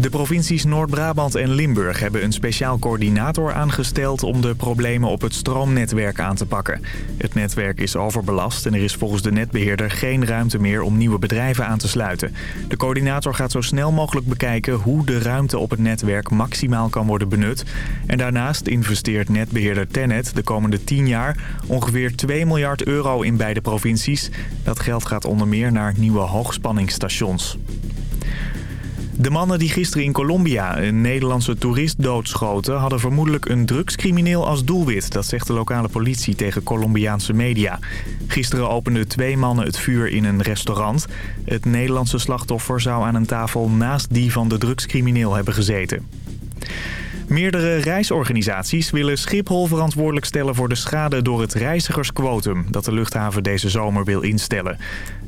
De provincies Noord-Brabant en Limburg hebben een speciaal coördinator aangesteld... om de problemen op het stroomnetwerk aan te pakken. Het netwerk is overbelast en er is volgens de netbeheerder geen ruimte meer... om nieuwe bedrijven aan te sluiten. De coördinator gaat zo snel mogelijk bekijken hoe de ruimte op het netwerk maximaal kan worden benut. En daarnaast investeert netbeheerder Tennet de komende 10 jaar ongeveer 2 miljard euro in beide provincies. Dat geld gaat onder meer naar nieuwe hoogspanningsstations. De mannen die gisteren in Colombia een Nederlandse toerist doodschoten... hadden vermoedelijk een drugscrimineel als doelwit. Dat zegt de lokale politie tegen Colombiaanse media. Gisteren openden twee mannen het vuur in een restaurant. Het Nederlandse slachtoffer zou aan een tafel naast die van de drugscrimineel hebben gezeten. Meerdere reisorganisaties willen Schiphol verantwoordelijk stellen voor de schade door het reizigersquotum dat de luchthaven deze zomer wil instellen.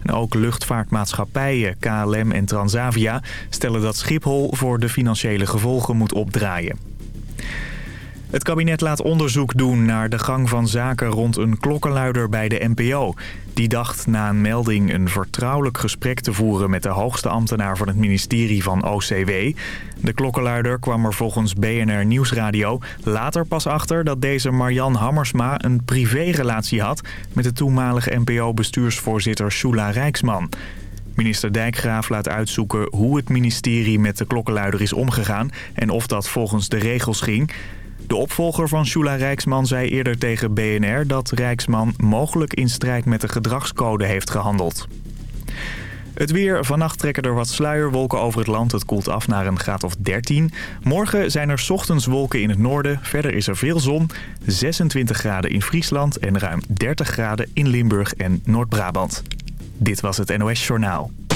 En ook luchtvaartmaatschappijen KLM en Transavia stellen dat Schiphol voor de financiële gevolgen moet opdraaien. Het kabinet laat onderzoek doen naar de gang van zaken rond een klokkenluider bij de NPO. Die dacht na een melding een vertrouwelijk gesprek te voeren met de hoogste ambtenaar van het ministerie van OCW. De klokkenluider kwam er volgens BNR Nieuwsradio later pas achter dat deze Marjan Hammersma een privérelatie had met de toenmalige NPO-bestuursvoorzitter Shula Rijksman. Minister Dijkgraaf laat uitzoeken hoe het ministerie met de klokkenluider is omgegaan en of dat volgens de regels ging. De opvolger van Shula Rijksman zei eerder tegen BNR dat Rijksman mogelijk in strijd met de gedragscode heeft gehandeld. Het weer. Vannacht trekken er wat sluierwolken over het land. Het koelt af naar een graad of 13. Morgen zijn er ochtends wolken in het noorden. Verder is er veel zon. 26 graden in Friesland en ruim 30 graden in Limburg en Noord-Brabant. Dit was het NOS Journaal.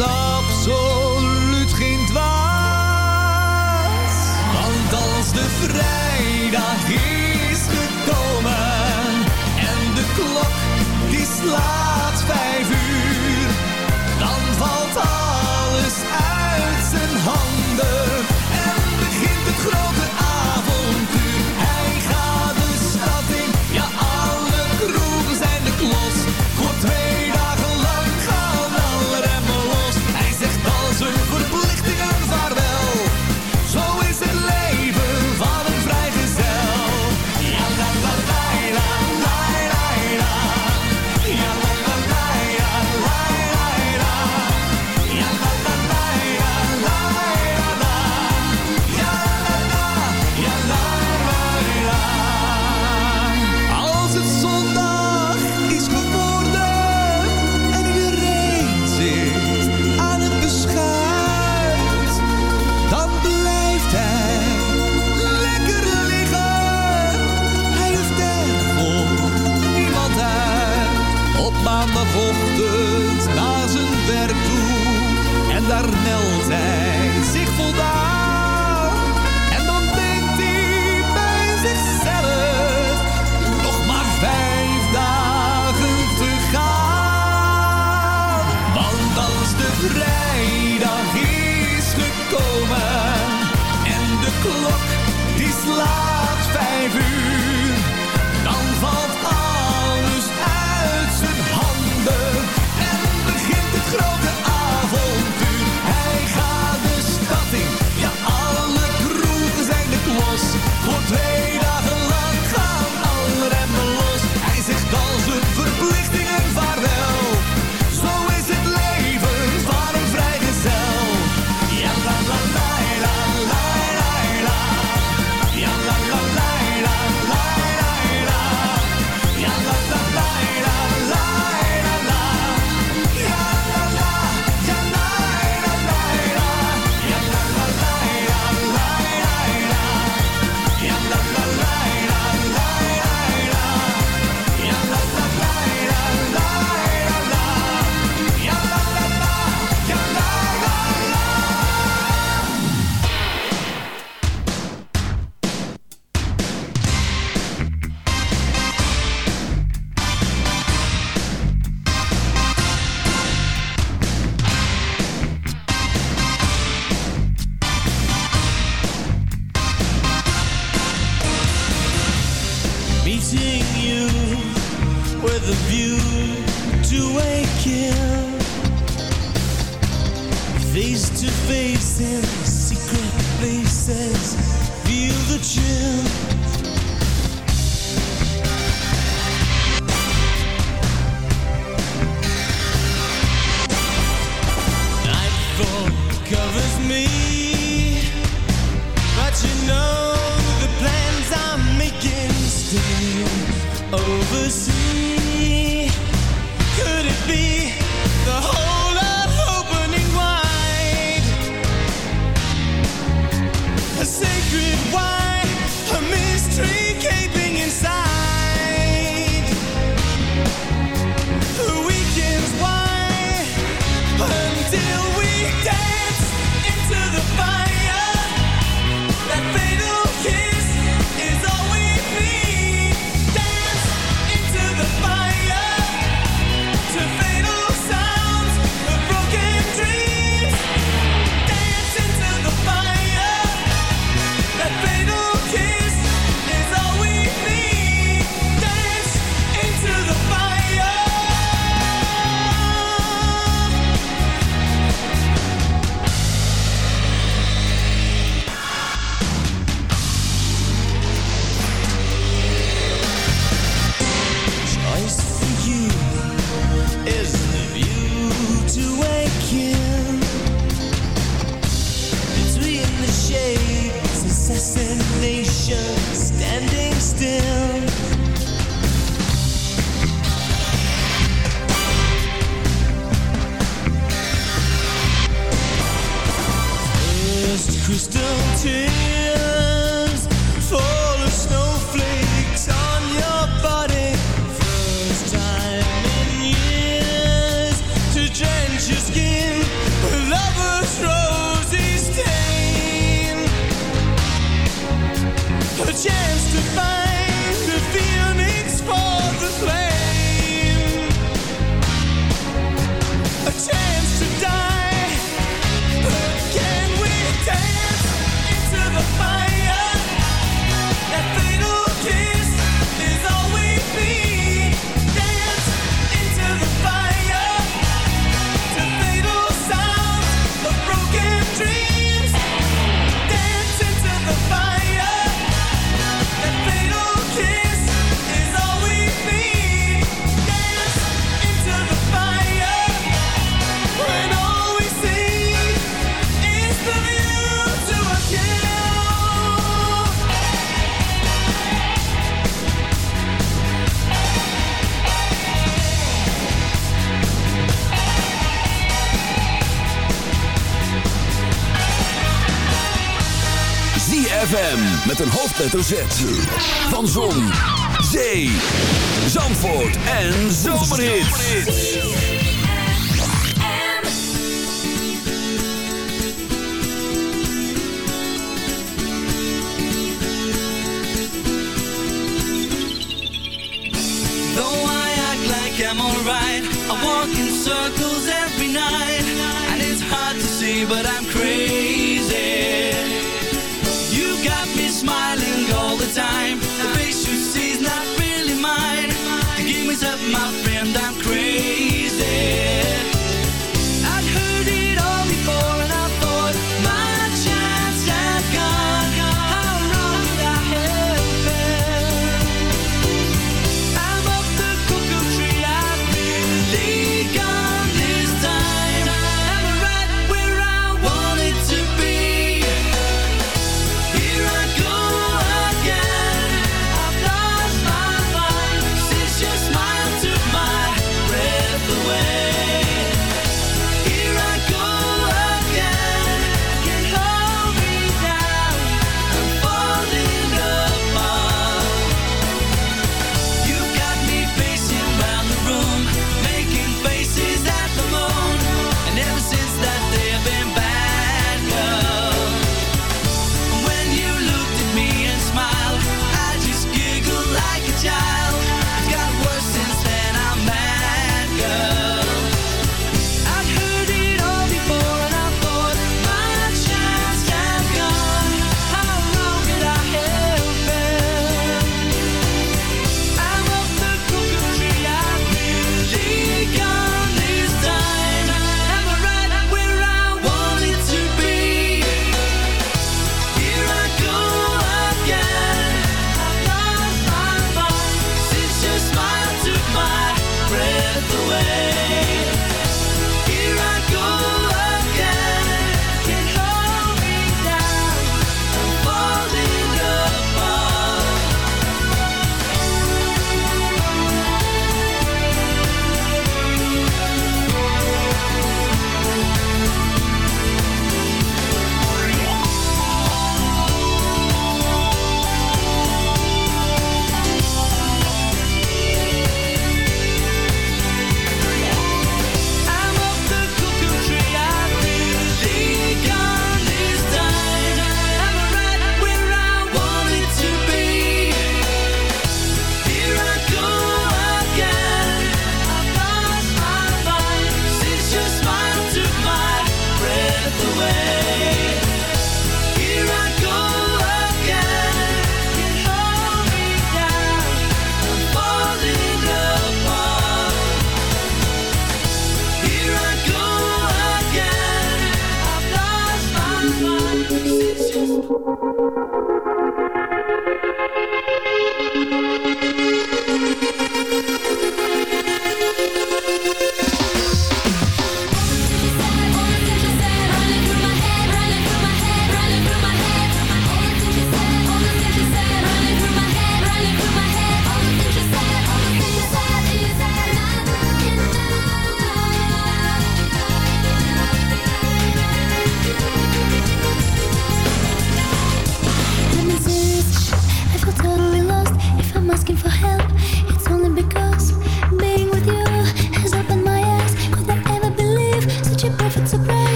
absoluut geen dwaas. Want als de vrij met een hoofdletter Z. Van Zon, Zee, Zandvoort en Zomerhits. Though I act like I'm alright, I walk in circles every night. And it's hard to see, but I'm crazy. smiling all the time. The face you see is not really mine. The game is up, my friend.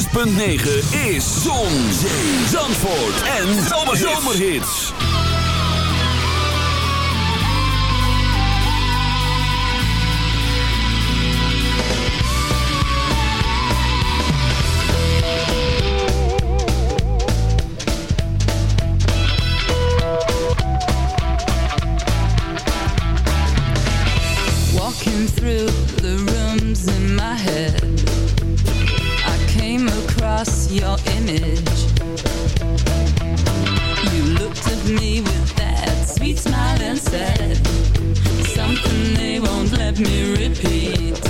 106.9 is Zon, Zee, Zandvoort en Zomerhits. Walking through the rooms in my head came across your image. You looked at me with that sweet smile and said Something they won't let me repeat.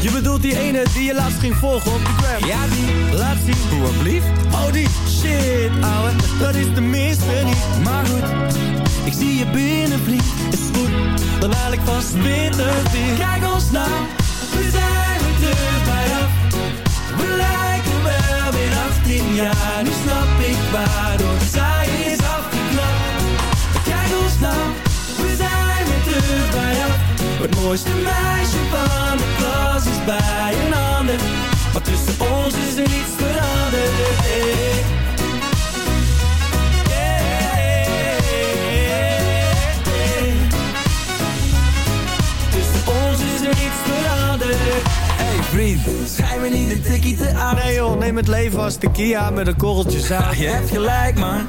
je bedoelt die ene die je laatst ging volgen op de gram? Ja, die. Laat zien. Hoe blief? Oh, die shit, ouwe. Dat is de minste niet. Maar goed, ik zie je binnen, vriend. Is goed, dan haal ik vast bitter weer. Kijk ons nou, we zijn weer terug bij af. We lijken wel weer 18 jaar. Nu snap ik waardoor zij is afgeknapt. Kijk ons nou, we zijn weer terug bij af. Het mooiste meisje van de klas is bij een ander. Maar tussen ons is er niets veranderd. Hey. Tussen ons is er niets veranderd. Hey vriend, schijn me niet een tikkie te aan. Nee joh, neem het leven als de Kia met een korreltje zaad. Je hebt gelijk man,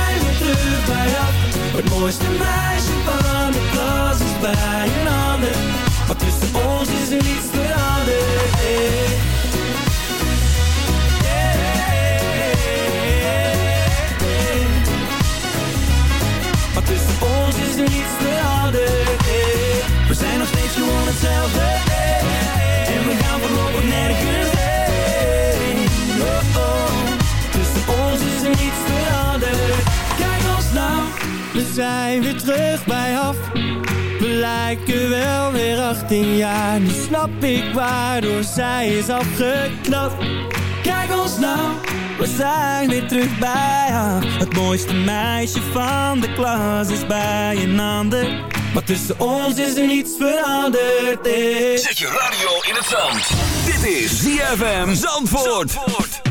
Het mooiste meisje van de klas is bij een ander. Maar tussen ons is er niets veranderd. Zijn weer terug bij af We lijken wel weer 18 jaar Nu snap ik waardoor zij is afgeknapt Kijk ons nou We zijn weer terug bij haar. Het mooiste meisje van de klas is bij een ander. Maar tussen ons is er niets veranderd hey. Zet je radio in het zand. Dit is ZFM Zandvoort. You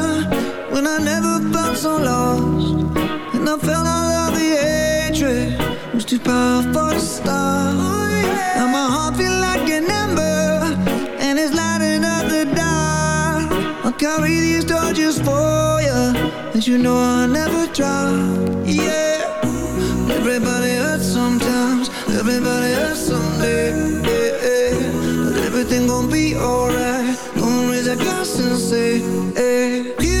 When I never felt so lost. And I felt all of the hatred. Was too powerful to stop. Now my heart feel like an ember And it's lighting up the dark. I'll carry these torches for you And you know I'll never drop. Yeah. Everybody hurts sometimes. Everybody hurts someday. Yeah, yeah. But everything gon' be alright. Gonna raise a glass and say hey.